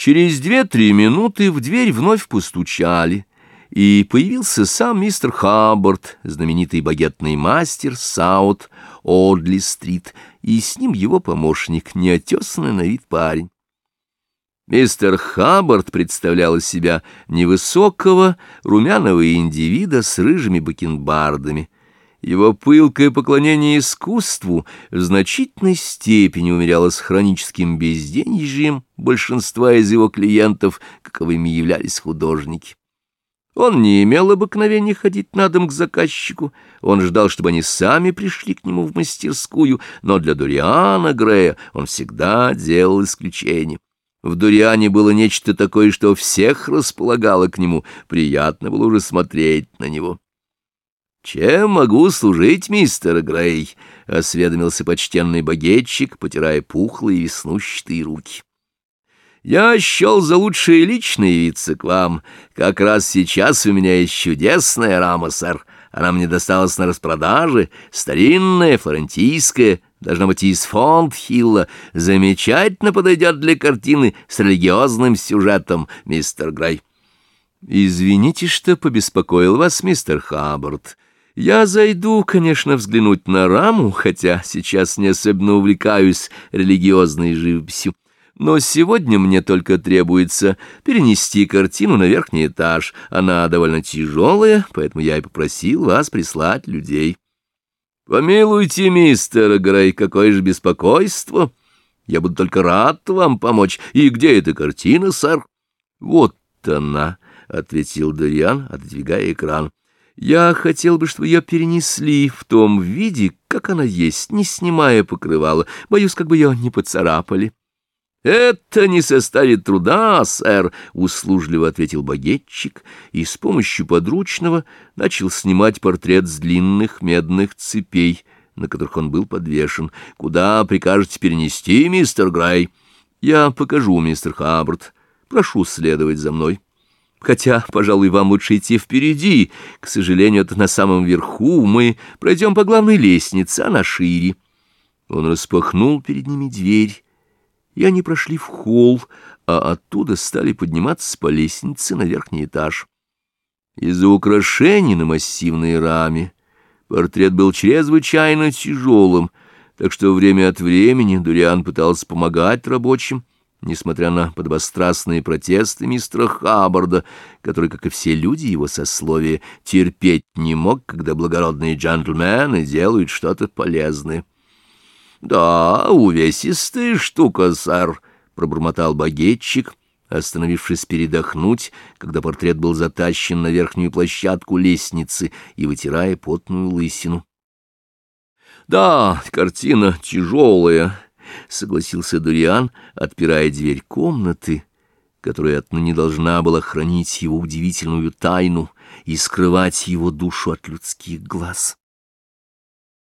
Через две-три минуты в дверь вновь постучали, и появился сам мистер Хаббард, знаменитый багетный мастер Саут Одли-стрит, и с ним его помощник, неотесанный на вид парень. Мистер Хаббард представлял из себя невысокого, румяного индивида с рыжими бакенбардами — его пылкое поклонение искусству в значительной степени умерялось хроническим безденежьем большинства из его клиентов, каковыми являлись художники. Он не имел обыкновения ходить на дом к заказчику, он ждал, чтобы они сами пришли к нему в мастерскую, но для Дуриана Грея он всегда делал исключение. В Дуриане было нечто такое, что всех располагало к нему, приятно было уже смотреть на него. «Чем могу служить, мистер Грей?» — осведомился почтенный багетчик, потирая пухлые веснущатые руки. «Я счел за лучшее лично явиться к вам. Как раз сейчас у меня есть чудесная рама, сэр. Она мне досталась на распродаже, старинная, флорентийская, должна быть из Фондхилла. Замечательно подойдет для картины с религиозным сюжетом, мистер Грей». «Извините, что побеспокоил вас, мистер Хаббард». Я зайду, конечно, взглянуть на раму, хотя сейчас не особенно увлекаюсь религиозной живописью. Но сегодня мне только требуется перенести картину на верхний этаж. Она довольно тяжелая, поэтому я и попросил вас прислать людей. Помилуйте, мистер Грей, какое же беспокойство! Я буду только рад вам помочь. И где эта картина, сэр? Вот она, — ответил Дориан, отодвигая экран. Я хотел бы, чтобы ее перенесли в том виде, как она есть, не снимая покрывала. Боюсь, как бы ее не поцарапали. — Это не составит труда, сэр, — услужливо ответил багетчик, и с помощью подручного начал снимать портрет с длинных медных цепей, на которых он был подвешен. — Куда прикажете перенести, мистер Грей? — Я покажу, мистер Хаббард. Прошу следовать за мной. — Хотя, пожалуй, вам лучше идти впереди. К сожалению, это на самом верху. Мы пройдем по главной лестнице, она шире. Он распахнул перед ними дверь, и они прошли в холл, а оттуда стали подниматься по лестнице на верхний этаж. Из-за украшений на массивной раме портрет был чрезвычайно тяжелым, так что время от времени Дуриан пытался помогать рабочим, несмотря на подобострастные протесты мистера Хаббарда, который, как и все люди его сословия, терпеть не мог, когда благородные джентльмены делают что-то полезное. — Да, увесистая штука, сэр, — пробормотал багетчик, остановившись передохнуть, когда портрет был затащен на верхнюю площадку лестницы и вытирая потную лысину. — Да, картина тяжелая, —— согласился Дуриан, отпирая дверь комнаты, которая отныне должна была хранить его удивительную тайну и скрывать его душу от людских глаз.